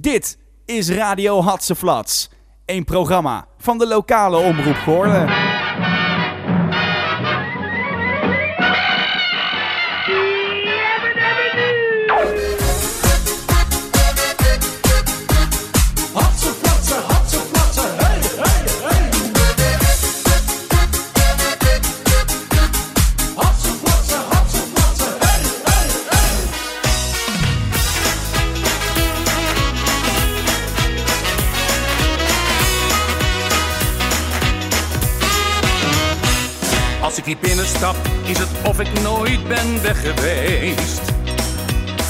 Dit is Radio Hatseflats. Een programma van de lokale omroep Goorlen. Is het of ik nooit ben weg geweest.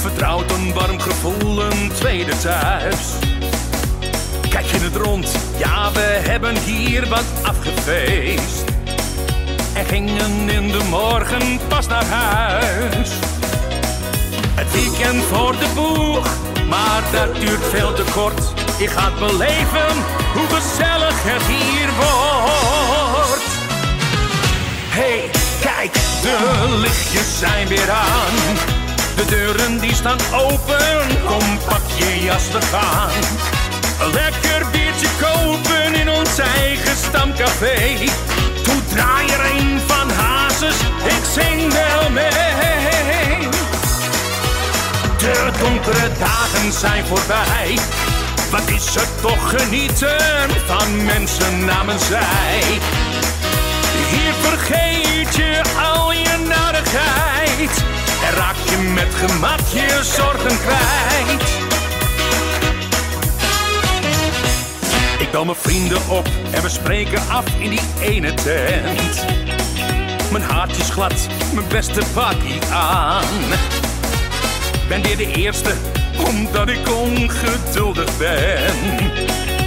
Vertrouwd een warm gevoel, een tweede thuis. Kijk je het rond, ja, we hebben hier wat afgefeest. En gingen in de morgen pas naar huis. Het weekend voor de boeg, maar dat duurt veel te kort. Je gaat beleven hoe gezellig het hier wordt. Hey, kijk, de lichtjes zijn weer aan. De deuren die staan open, kom pak je jas, we gaan. Een lekker biertje kopen in ons eigen stamcafé. Toe draai er een van Hazes, ik zing wel mee. De donkere dagen zijn voorbij. Wat is het toch genieten van mensen namens zij. Hier vergeet je al je narigheid. En raak je met gemak je zorgen kwijt. Ik bel mijn vrienden op en we spreken af in die ene tent. Mijn haartje is glad, mijn beste pakkie aan. Ben weer de eerste, omdat ik ongeduldig ben.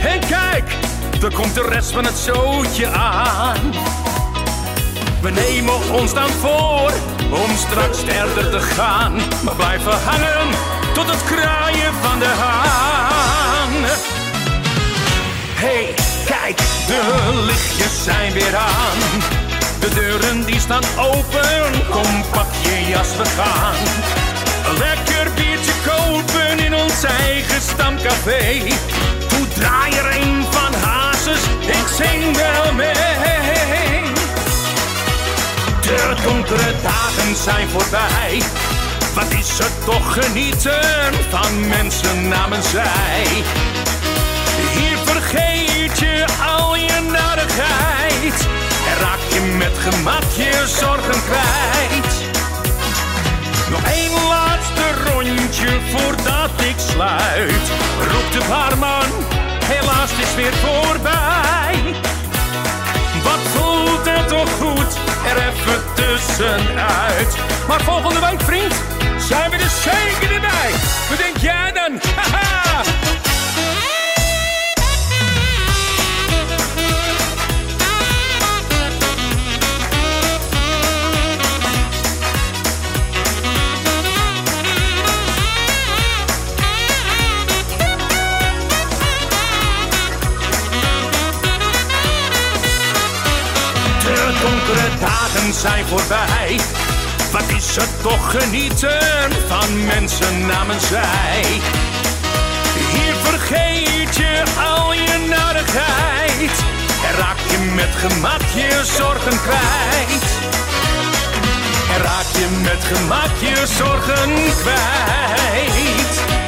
En kijk, er komt de rest van het zootje aan. We nemen ons dan voor om straks verder te gaan. Maar blijven hangen tot het kraaien van de haan. Hey, kijk, de lichtjes zijn weer aan. De deuren die staan open, kom pak je jas, we gaan. Lekker biertje kopen in ons eigen stamcafé. Toe draai er een van Hazes, ik zing wel mee. De donkere dagen zijn voorbij. Wat is het toch genieten van mensen namens zij. Hier vergeet je al je narigheid. En raak je met gemak je zorgen kwijt. Nog één laatste rondje voordat ik sluit. Roept de barman, helaas het is weer voorbij. Wat voelt het toch goed, er even tussenuit. Maar volgende week, vriend, zijn we er zeker erbij. Wat denk jij dan? Haha! Wat is het toch genieten van mensen namens zij. Hier vergeet je al je narigheid. En raak je met gemak je zorgen kwijt. En raak je met gemak je zorgen kwijt.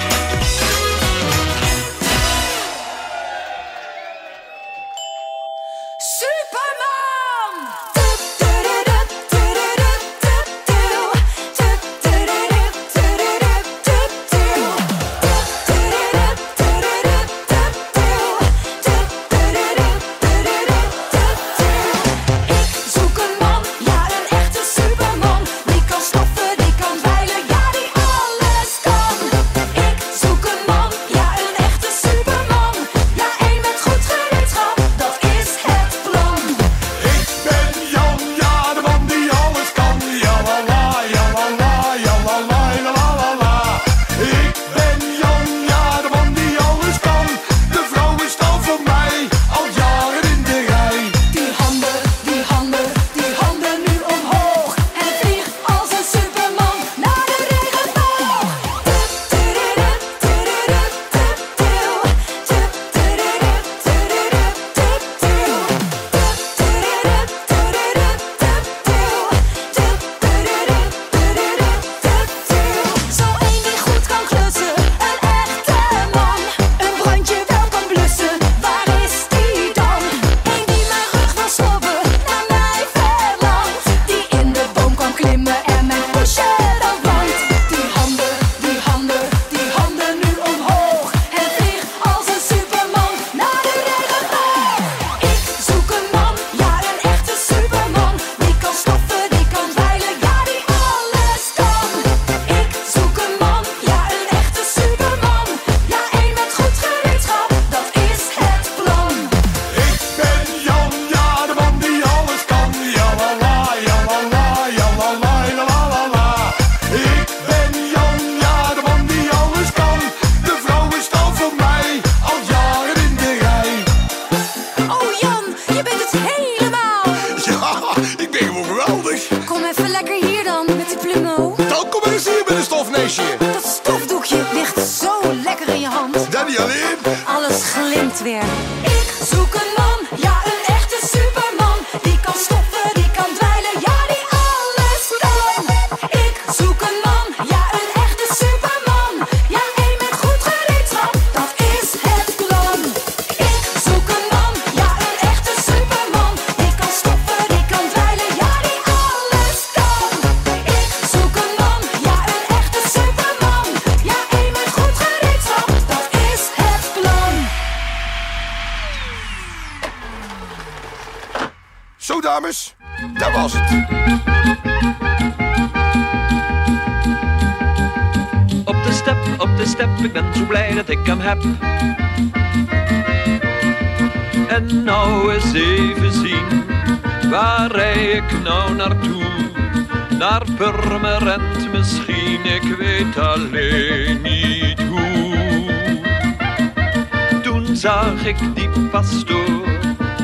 Vraag ik die pastoor,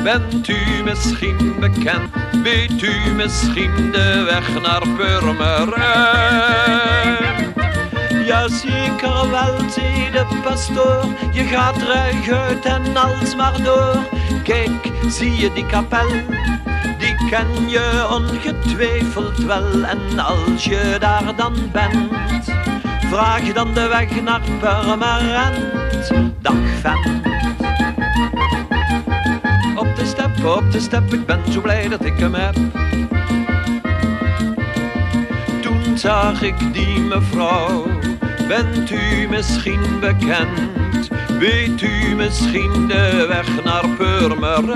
bent u misschien bekend? Weet u misschien de weg naar Purmerend? Ja, zeker wel, zei de pastoor. Je gaat rechtuit en als maar door. Kijk, zie je die kapel? Die ken je ongetwijfeld wel. En als je daar dan bent, vraag dan de weg naar Purmerend. Dag, vent. Op de step, op de step, ik ben zo blij dat ik hem heb. Toen zag ik die mevrouw, bent u misschien bekend? Weet u misschien de weg naar Purmerend?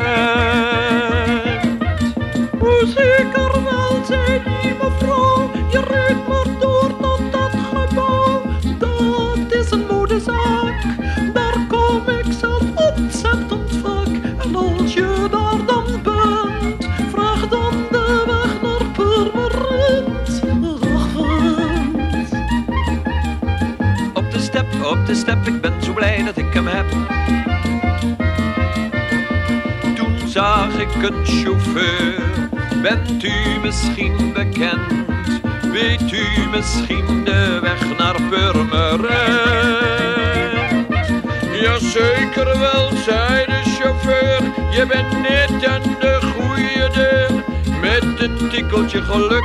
Hoe zeker wel zei die mevrouw, je ruikt maar. heb. Ik ben zo blij dat ik hem heb. Toen zag ik een chauffeur. Bent u misschien bekend? Weet u misschien de weg naar Purmer? Ja zeker wel, zei de chauffeur. Je bent net aan de goede deur. Met een tikkeltje geluk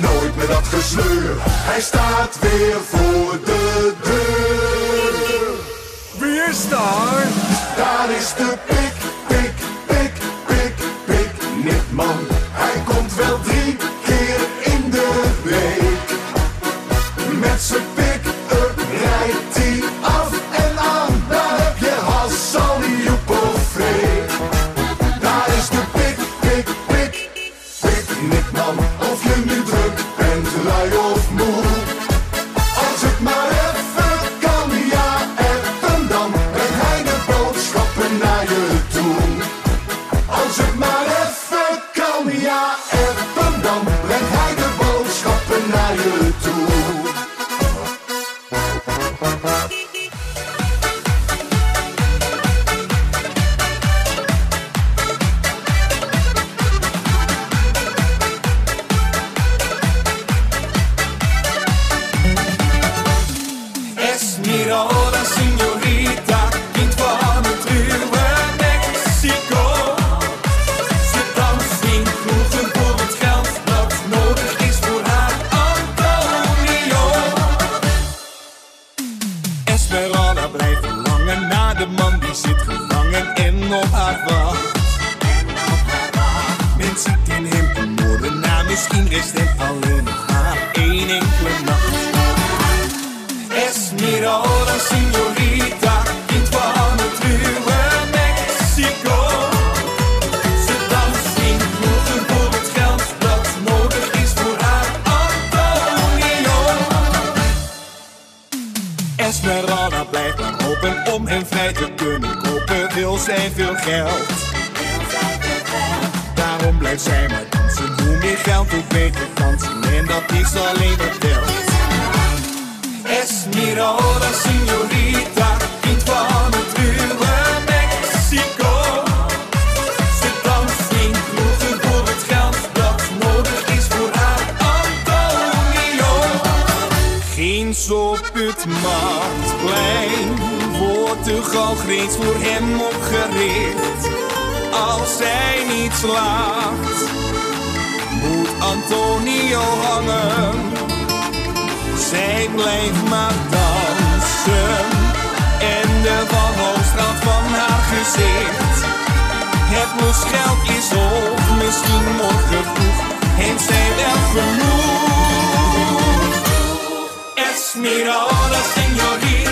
nooit meer dat gesleur. Hij staat weer voor de deur. Wie is daar? Daar is de pin. overal blijft maar open om en vrij te kunnen kopen wil zij veel geld. Daarom blijft zij maar dansen, hoe meer geld hoe beter dansen en dat is alleen wat telt. Esmeralda, mi signorita, kind van het ruwe Mexico. Eens op het maar prachtig reeds voor hem opgericht. Als zij niet slaagt, moet Antonio hangen. Zij blijft maar dansen en de wanhoop van haar gezicht. Het moest geld is op, misschien morgen vroeg heeft zij wel genoeg. Esmeralda, mirada, señorita.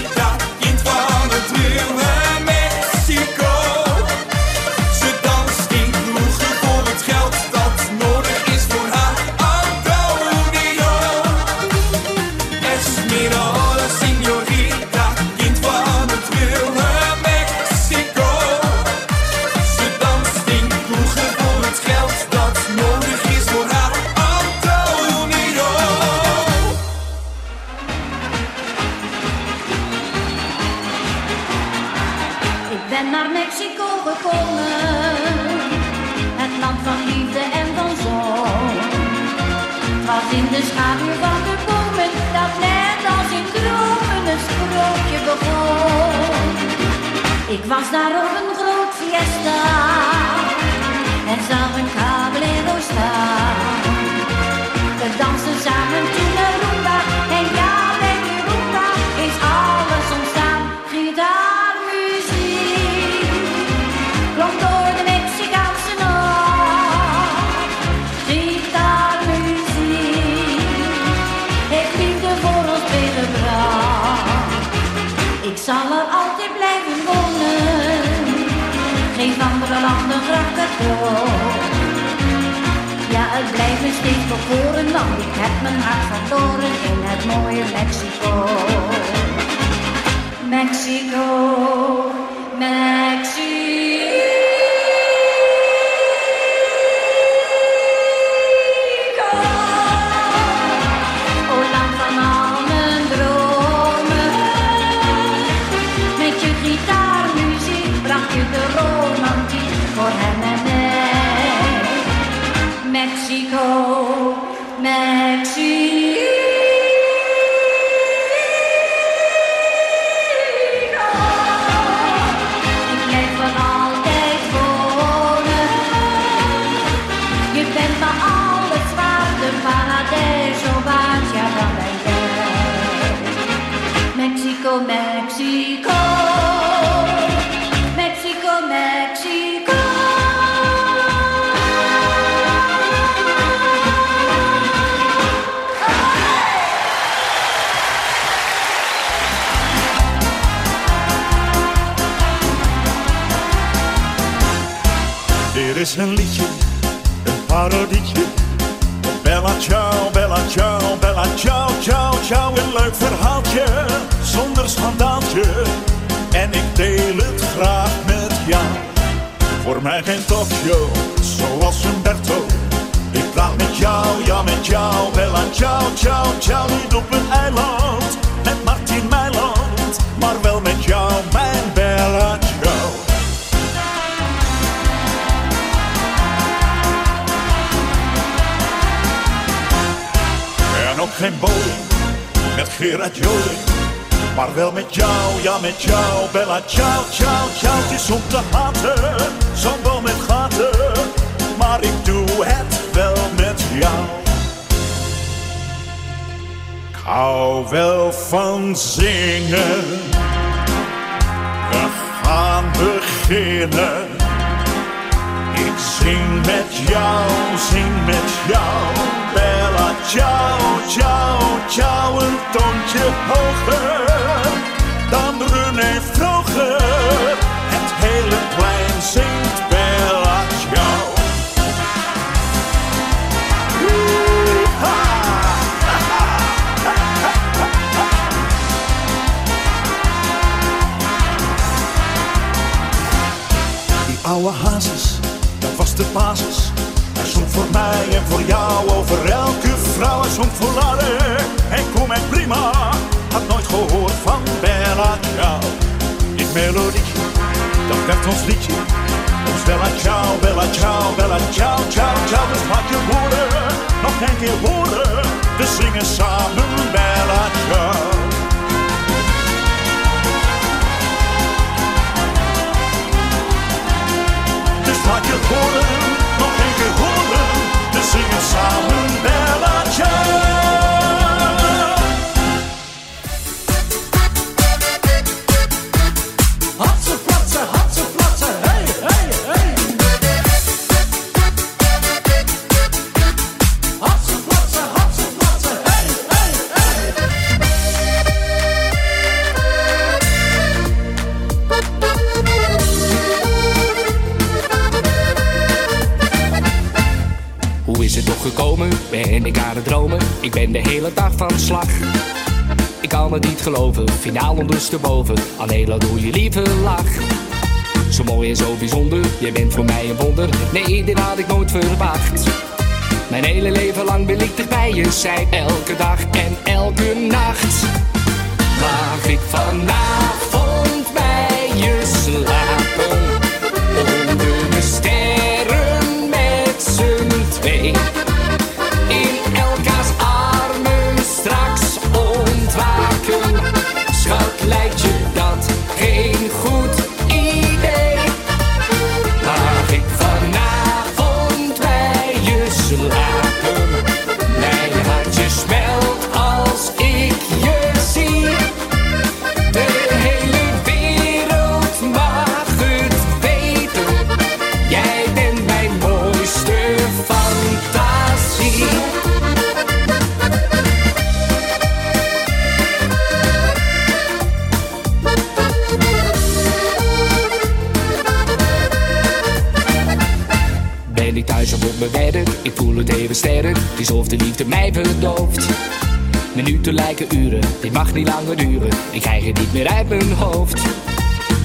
de. Ja, het blijft me steeds bekoren, want ik heb mijn hart verloren in het mooie Mexico. Mexico, Mexico. Leuk verhaaltje, zonder schandaaltje. En ik deel het graag met jou. Voor mij geen talkshow, zoals Umberto. Ik praat met jou, ja met jou, bella ciao, ciao, ciao. Niet op een eiland, met Martin Meiland. Maar wel met jou, mijn bella ciao. En ook geen bowling met Gerard Joling. Maar wel met jou, ja met jou, Bella, ciao, ciao, ciao. Het is om te haten, zo'n bal met gaten. Maar ik doe het wel met jou. Ik hou wel van zingen. We gaan beginnen. Ik zing met jou, zing met jou. Bella, ciao, ciao, ciao. Een toontje hoger dan René Vroger. Het hele plein zingt Bella, ciao. Die oude hazes, dat was de basis. Hij zong voor mij en voor jou over elke vrouw. Hij zong voor Larry en kom en prima. Had nooit gehoord van Bella Ciao. Dit melodietje, dat werd ons liedje. Ons Bella Ciao, Bella Ciao, Bella Ciao, Ciao, Ciao. Dus laat je horen, nog een keer horen. We zingen samen Bella Ciao. Dus je horen, finaal ondersteboven. Aan Hela doe je lieve lach. Zo mooi en zo bijzonder, jij bent voor mij een wonder. Nee, dit had ik nooit verwacht. Mijn hele leven lang wil ik dicht bij je zijn. Elke dag en elke nacht. Mag ik vanavond bij je slapen? Uren, dit mag niet langer duren. Ik krijg het niet meer uit mijn hoofd.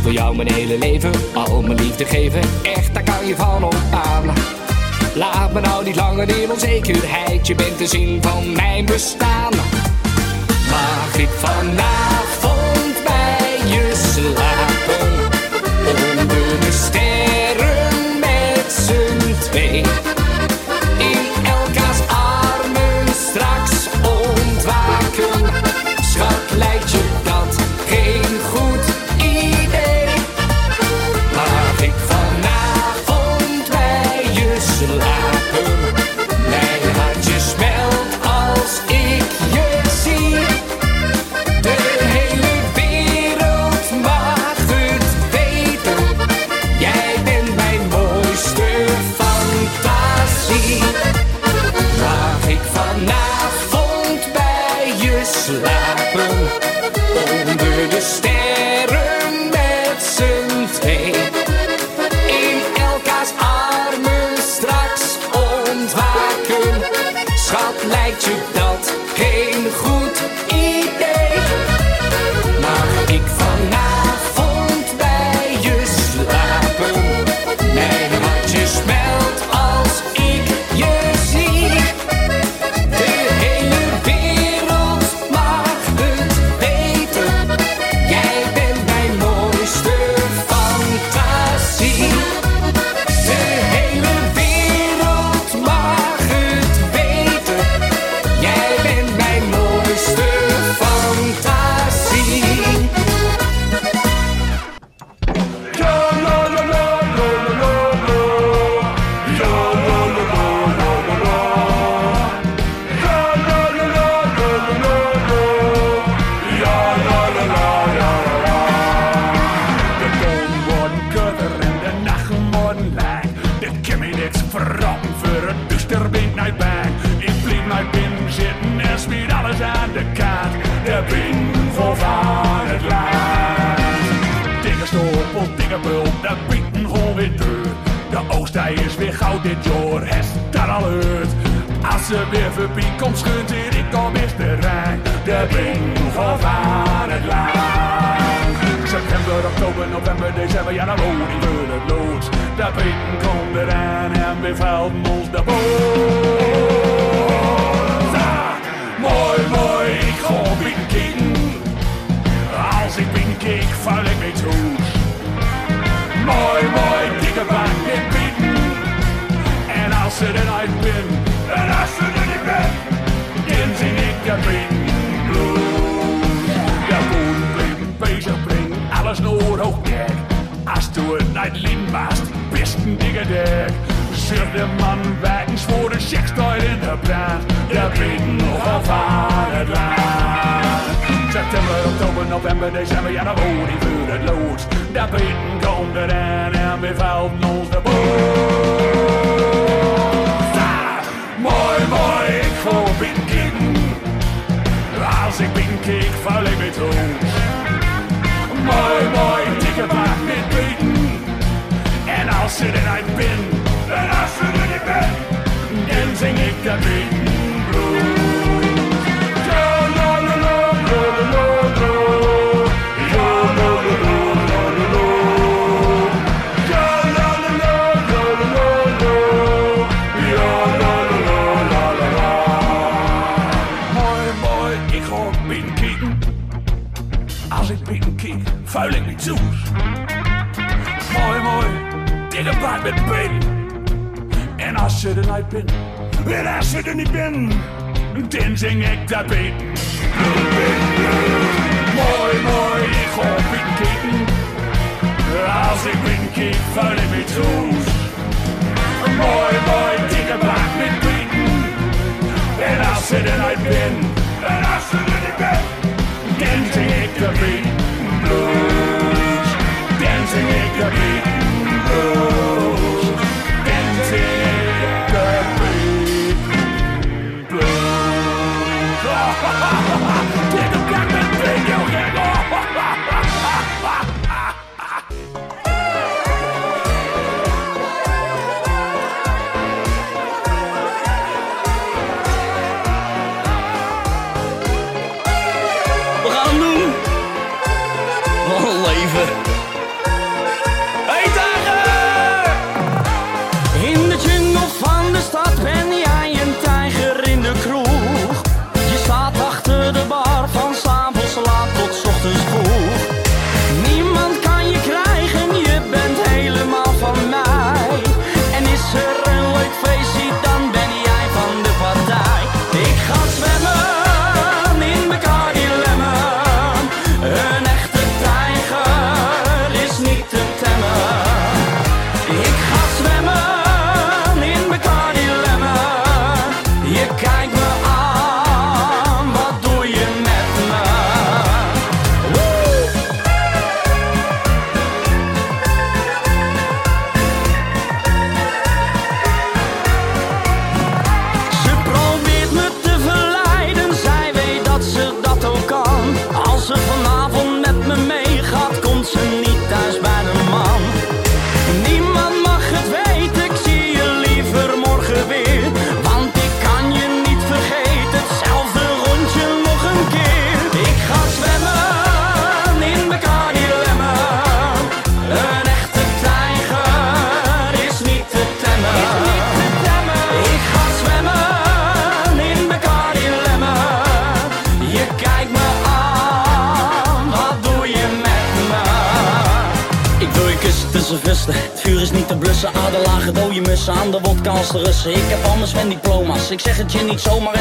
Voor jou mijn hele leven, al mijn liefde geven. Echt, daar kan je van op aan. Laat me nou niet langer in onzekerheid. Je bent de zin van mijn bestaan. Mag ik vanavond bij je slapen? Onder de sterren met z'n twee. dit jaar is dat al uit. Als ze weer verpiek komt, schunt ik kom weer de rij. De bingo van het land. September, oktober, november, december, ja dan het lood. De bingo komt eraan en we velden ons de boot. Mooi, mooi, ik ga binnen ja bring bloed. Ja, gut, bring Becher, bring alles nur hoch Berg. als du ein Leben machst, bist ein dicker Deck. Schürte Mann, wegen schwore Schicksal in der Blatt. Der Blinden hoch auf Adeland. September, oktober, november, december, ja, da wo die Würde los. Der Blinden kommt er dann, er befällt uns der Boot. Mooi, mooi, ik voorbied ik Binnenkijk, vuile beton. Mooi, mooi, dikke baard met beten. En als je er niet bent, dan als je er niet bent, dan zing ik dat beten. kneipen. Men er sødden i binden, den ting ægte benen. Møj, møj, i kroppen kiggen. Lars ikke min kig, for det mit hus. Møj, møj, de kan bakke er sødden i binden, men er sødden i binden. Blues, dancing. Blues. Ik zeg het je niet zomaar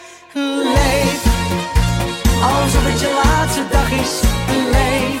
je laatste dag is. Leef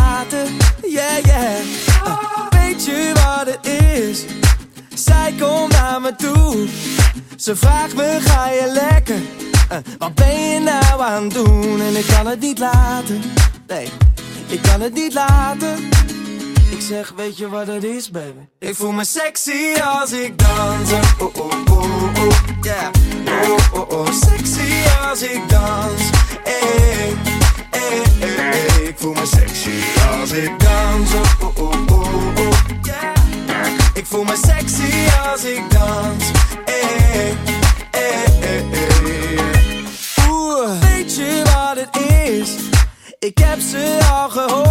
Kan het niet laten. Ik zeg, weet je wat het is, baby? Ik voel me sexy als ik dans. Oh, oh, oh, oh, yeah. Oh, oh, oh, sexy als ik dans. Hey, hey, hey. Ik voel me sexy als ik dans. Oh, oh, oh, oh, oh, yeah. Ik voel me sexy als ik dans. Hey, hey, hey. Oeh, weet Ik heb ze al gehoord,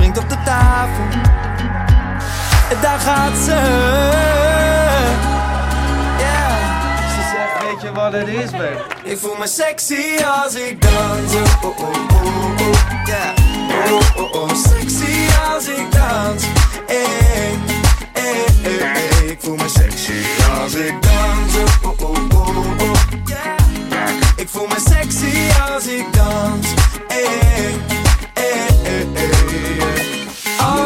springt op de tafel, daar gaat ze. Yeah. Ze zegt, weet je wat het is, babe? Ik voel me sexy als ik dans. Oh, oh, oh, oh, oh. Yeah. Oh, oh, oh. Sexy als ik dans. Eh, eh, eh, eh. Ik voel me sexy als ik dans. Oh, oh, oh, oh. Yeah. Ik voel me sexy als ik dans. Eh, eh.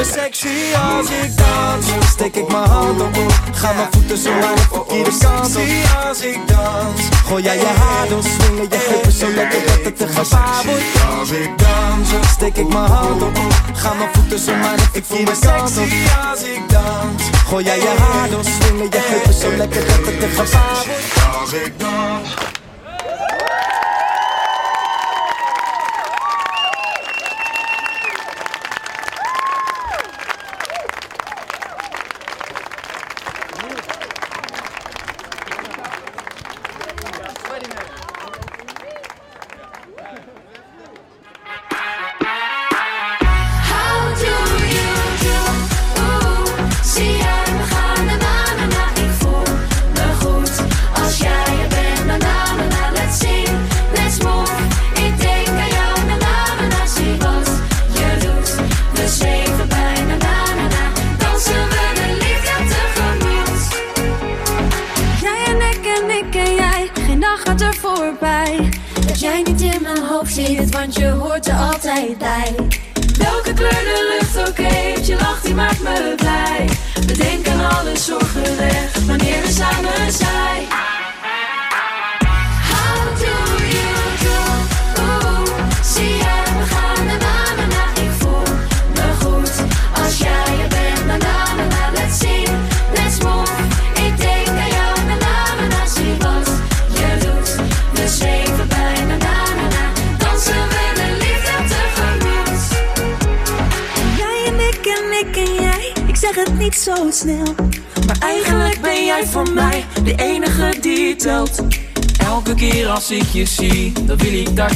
Me sexy als ik dans. Steek ik mijn hand op. Ga mijn voeten zo aan de verkeerde kant op. Sexy als ik dans. Gooi jij je haar door, swingen je heupen zo lekker dat het een gevaar wordt. Als ik dans, steek ik mijn hand op. Ga mijn voeten zo maar de verkeerde kant op. Als ik dans. Gooi jij je haar door, swingen je heupen zo lekker dat het een gevaar wordt. Als ik dans.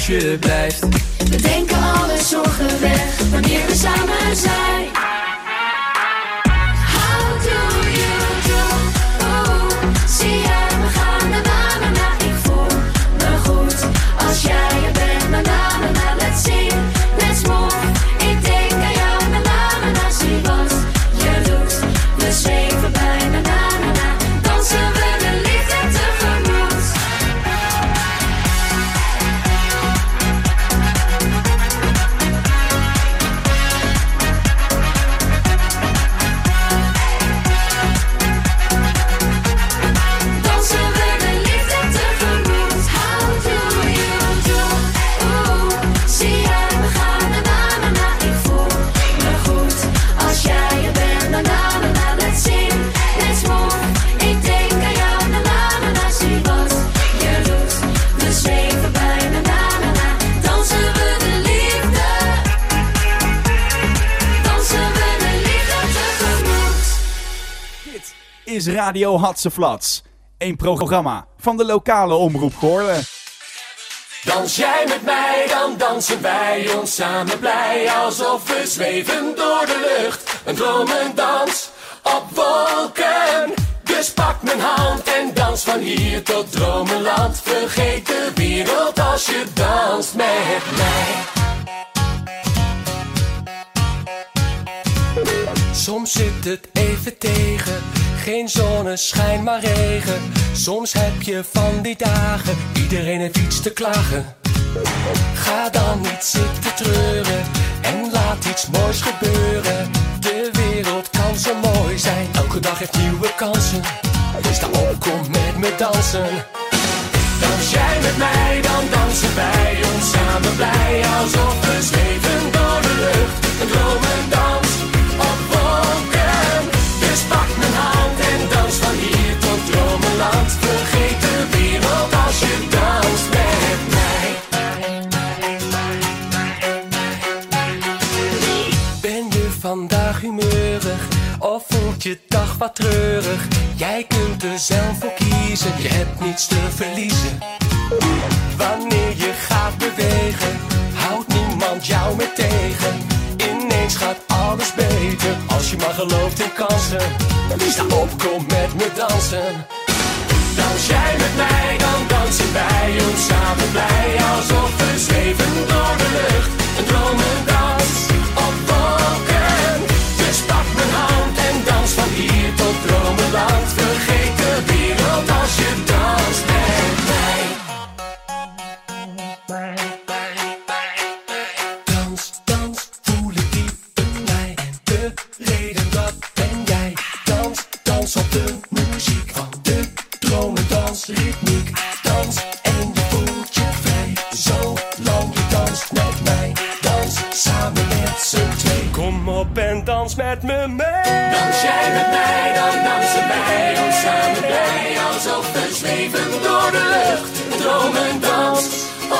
Je. We denken alle zorgen weg wanneer we samen zijn. How do you do? Oeh, zie jij me gaan na na na na. Ik voel me goed als jij er bent. Na na na na, let's sing, let's move. Ik denk aan jou. Na na na na, zie wat je doet. We zweven bij Radio Hatseflats. Een programma van de lokale omroep Goorlen. Dans jij met mij, dan dansen wij ons samen blij. Alsof we zweven door de lucht. Een dromendans op wolken. Dus pak mijn hand en dans van hier tot dromenland. Vergeet de wereld als je danst met mij. Soms zit het even tegen, geen zonneschijn maar regen. Soms heb je van die dagen, iedereen heeft iets te klagen. Ga dan niet zitten treuren en laat iets moois gebeuren. De wereld kan zo mooi zijn, elke dag heeft nieuwe kansen. Sta op, kom met me dansen. Dans jij met mij, dan dansen wij ons samen blij. Alsof we zweven door de lucht, vandaag humeurig of voelt je dag wat treurig? Jij kunt er zelf voor kiezen, je hebt niets te verliezen. Wanneer je gaat bewegen, houdt niemand jou meer tegen. Ineens gaat alles beter, als je maar gelooft in kansen. Sta op, kom met me dansen. Dans jij met mij, dan dansen wij ons samen blij. Alsof we zweven door de lucht, een dromendans dans met me. Dans jij met mij, dan dansen wij ons samen blij. Alsof we zweven door de lucht. Een dromendans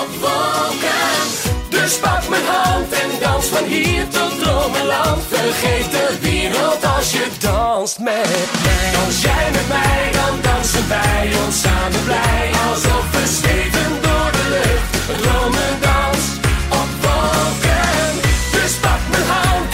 op wolken. Dus pak mijn hand en dans van hier tot dromenland. Vergeet de wereld als je danst met mij. Dans jij met mij, dan dansen wij ons samen blij. Alsof we zweven door de lucht. Een dromendans op wolken. Dus pak mijn hand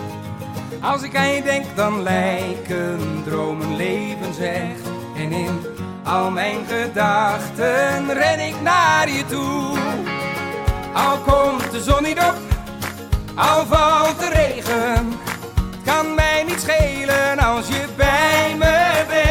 Als ik aan je denk, dan lijken dromen levens echt. En in al mijn gedachten ren ik naar je toe. Al komt de zon niet op, al valt de regen. Het kan mij niet schelen als je bij me bent.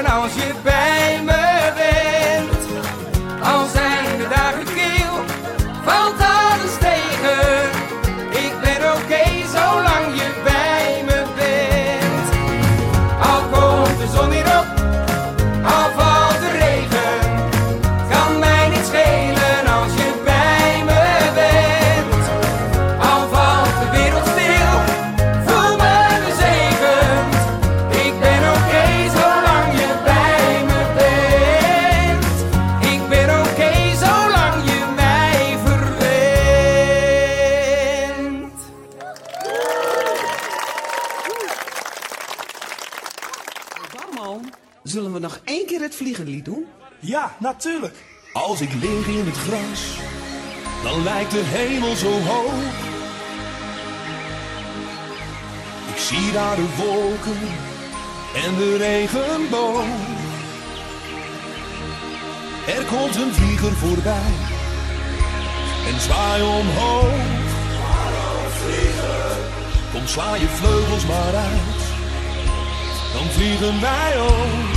Ja, natuurlijk. Als ik lig in het gras, dan lijkt de hemel zo hoog. Ik zie daar de wolken en de regenboog. Er komt een vlieger voorbij en zwaai omhoog. Kom, sla je vleugels maar uit, dan vliegen wij ook.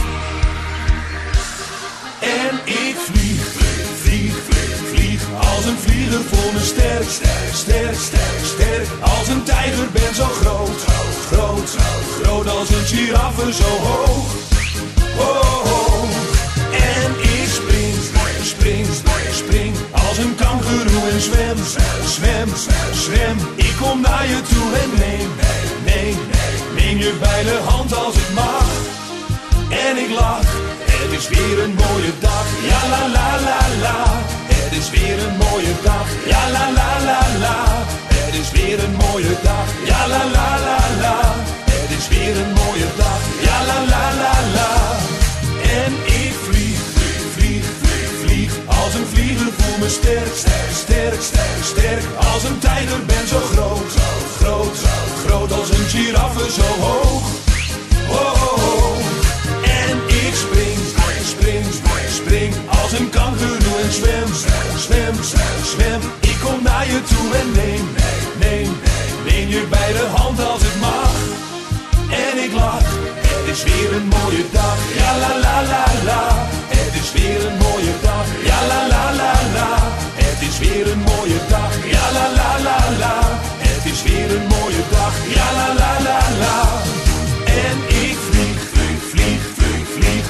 En ik vlieg, vlieg, vlieg, vlieg, vlieg als een vlieger voor me sterk, sterk, sterk, sterk, sterk. Als een tijger ben zo groot, groot, groot als een giraffe zo hoog. Oh. En ik spring, spring, spring als een kangeroe en zwem, zwem, zwem. Ik kom naar je toe en neem, neem, neem je bij de hand als het mag. En ik lach, is weer een mooie dag. Ja la la la la, het is weer een mooie dag. Ja la la la la, het is weer een mooie dag. Ja la la la la, het is weer een mooie dag. Ja la la la la. En ik vlieg, vlieg, vlieg, vlieg, vlieg. Als een vlieger voel me sterk, sterk, sterk, sterk, sterk. Als een tijger ben zo groot, groot, groot als een giraffe zo hoog. Oh, oh, oh. En ik spring, als een kangeroe en zwem, zwem, zwem. Ik kom naar je toe en neem, neem, neem je bij de hand als het mag. En ik lach, het is weer een mooie dag. Ja la la la la, het is weer een mooie dag. Ja la la la la, het is weer een mooie dag. Ja la la la la, het is weer een mooie dag. Ja la la la la. En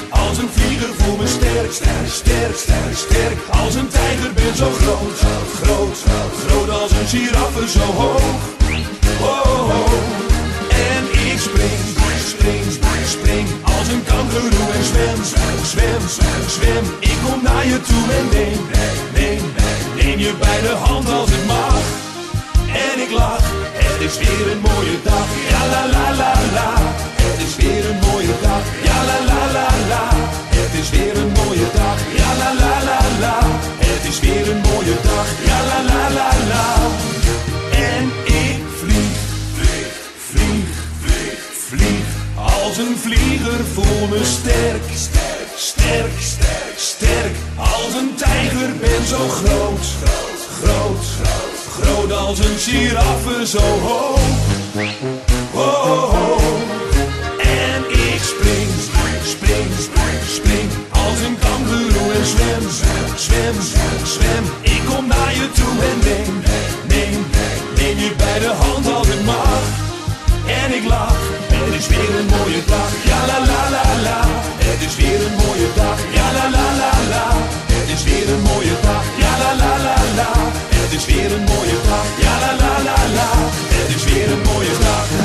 als een vlieger voel me sterk, sterk, sterk, sterk, sterk. Als een tijger ben zo groot, groot, groot. Als een giraffe zo hoog, oh, oh. En ik spring, spring, spring. Als een kangeroe en zwem, zwem, zwem, zwem. Ik kom naar je toe en neem, neem, neem je bij de hand als ik mag. En ik lach, het is weer een mooie dag, ja la la la la het is weer een mooie dag. Ja la la la la, het is weer een mooie dag. Ja la la la la, het is weer een mooie dag. Ja la la la la. En ik vlieg, vlieg, vlieg, vlieg, vlieg. Als een vlieger voel me sterk, sterk, sterk, sterk, sterk. Als een tijger ben zo groot, groot, groot, groot. Groot als een giraffe zo hoog. Oh, zwem, zwem, zwem, zwem, zwem. Ik kom naar je toe en neem, neem, neem je bij de hand als het mag. En ik lach, het is weer een mooie dag. Ja la la la la, het is weer een mooie dag. Ja la la la la, het is weer een mooie dag. Ja la la la la, het is weer een mooie dag. Ja la la la la, het is weer een mooie dag.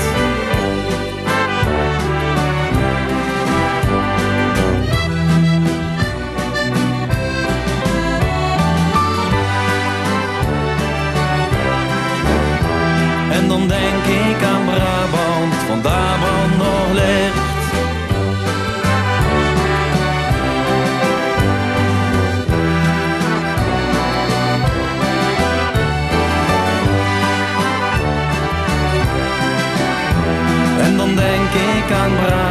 Brabant, daar brandt nog licht. En dan denk ik aan Brabant,